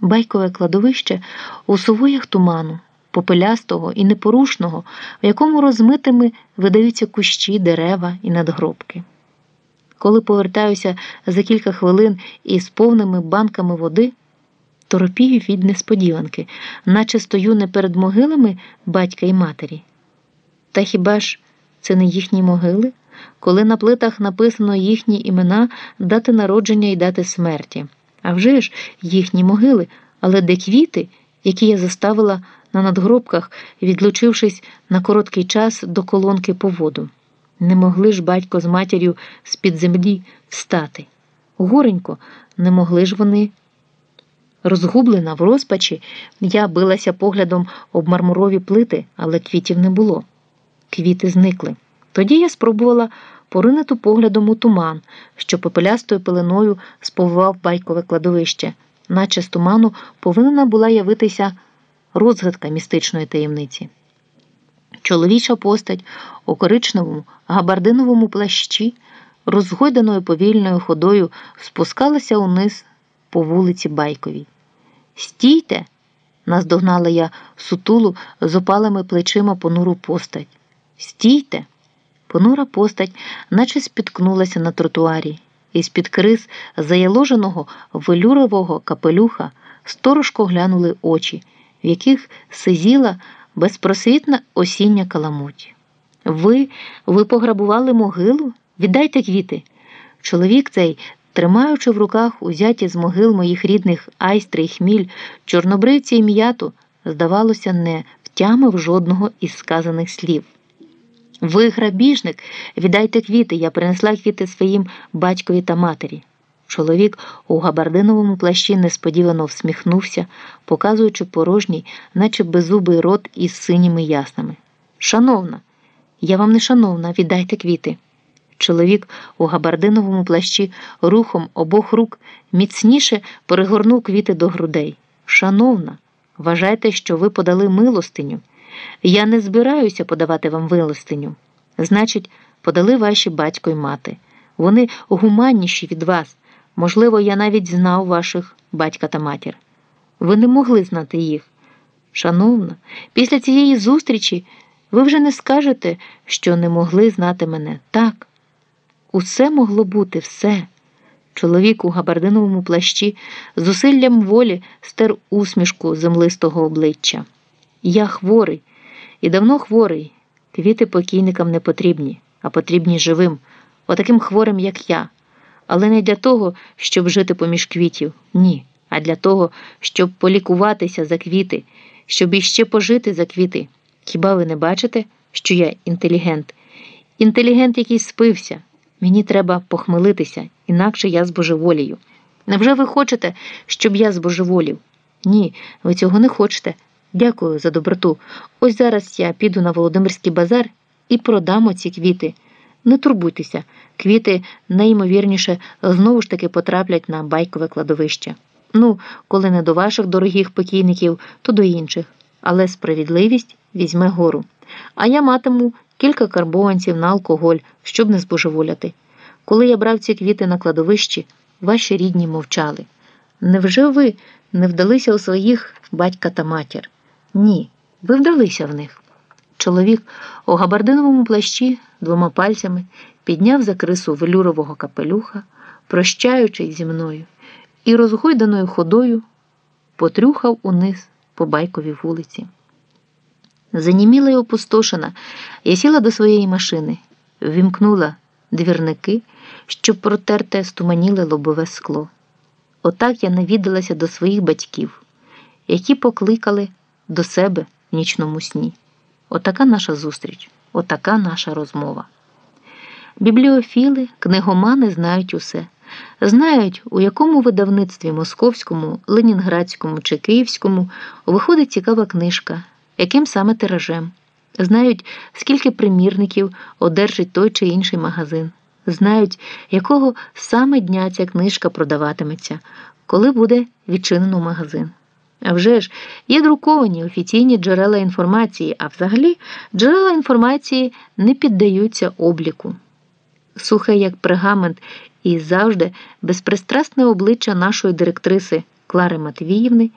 Байкове кладовище у сувоях туману, попелястого і непорушного, в якому розмитими видаються кущі, дерева і надгробки. Коли повертаюся за кілька хвилин із повними банками води, торопію від несподіванки, наче стою не перед могилами батька і матері. Та хіба ж це не їхні могили, коли на плитах написано їхні імена, дати народження і дати смерті? А вже ж їхні могили, але де квіти, які я заставила на надгробках, відлучившись на короткий час до колонки по воду. Не могли ж батько з матір'ю з-під землі встати. Горенько, не могли ж вони. Розгублена в розпачі, я билася поглядом об мармурові плити, але квітів не було. Квіти зникли. Тоді я спробувала поринути поглядом у туман, що попелястою пеленою сповивав байкове кладовище, наче з туману повинна була явитися розгадка містичної таємниці. Чоловіча постать у коричневому габардиновому плащі, розгойданою повільною ходою, спускалася униз по вулиці Байковій. Стійте! наздогнала я сутулу з опалими плечима понуру постать. Стійте! Понура постать, наче спіткнулася на тротуарі, і з-під криз заяложеного велюрового капелюха сторожко глянули очі, в яких сизіла безпросвітна осіння каламуть. Ви, ви пограбували могилу? Віддайте квіти. Чоловік цей, тримаючи в руках узяті з могил моїх рідних айстри й хміль, чорнобривці і м'яту, здавалося, не втямив жодного із сказаних слів. Ви грабіжник, віддайте квіти, я принесла квіти своїм батькові та матері. Чоловік у габардиновому плащі несподівано всміхнувся, показуючи порожній, наче беззубий рот із синіми яснами. Шановна, я вам не шановна, віддайте квіти. Чоловік у габардиновому плащі рухом обох рук міцніше перегорнув квіти до грудей. Шановна, вважайте, що ви подали милостиню. Я не збираюся подавати вам милостиню. Значить, подали ваші батько й мати. Вони гуманніші від вас. Можливо, я навіть знав ваших батька та матір. Ви не могли знати їх. Шановна, після цієї зустрічі ви вже не скажете, що не могли знати мене. Так, усе могло бути, все. Чоловік у габардиновому плащі зусиллям волі стер усмішку землистого обличчя. Я хворий і давно хворий. Квіти покійникам не потрібні, а потрібні живим, отаким хворим, як я але не для того, щоб жити поміж квітів, ні, а для того, щоб полікуватися за квіти, щоб іще пожити за квіти. Хіба ви не бачите, що я інтелігент? Інтелігент, який спився. Мені треба похмелитися, інакше я збожеволію. Невже ви хочете, щоб я збожеволів? Ні, ви цього не хочете. Дякую за доброту. Ось зараз я піду на Володимирський базар і продам оці квіти. Не турбуйтеся, квіти найімовірніше знову ж таки потраплять на байкове кладовище. Ну, коли не до ваших дорогих покійників, то до інших. Але справедливість візьме гору. А я матиму кілька карбованців на алкоголь, щоб не збожеволяти. Коли я брав ці квіти на кладовищі, ваші рідні мовчали. Невже ви не вдалися у своїх батька та матір? Ні, ви вдалися в них. Чоловік у габардиновому плащі двома пальцями підняв за крису велюрового капелюха, прощаючись зі мною, і розгойданою ходою потрюхав униз по байковій вулиці. Заніміла й опустошена, я сіла до своєї машини, вімкнула двірники, щоб протерте стуманіле лобове скло. Отак я навідалася до своїх батьків, які покликали до себе в нічному сні. Отака наша зустріч, отака наша розмова. Бібліофіли, книгомани знають усе, знають, у якому видавництві московському, ленінградському чи київському виходить цікава книжка, яким саме тиражем, знають, скільки примірників одержить той чи інший магазин, знають, якого саме дня ця книжка продаватиметься, коли буде відчинено магазин. А вже ж, є друковані офіційні джерела інформації, а взагалі джерела інформації не піддаються обліку. Сухе, як пергамент, і завжди безпристрасне обличчя нашої директриси Клари Матвіївни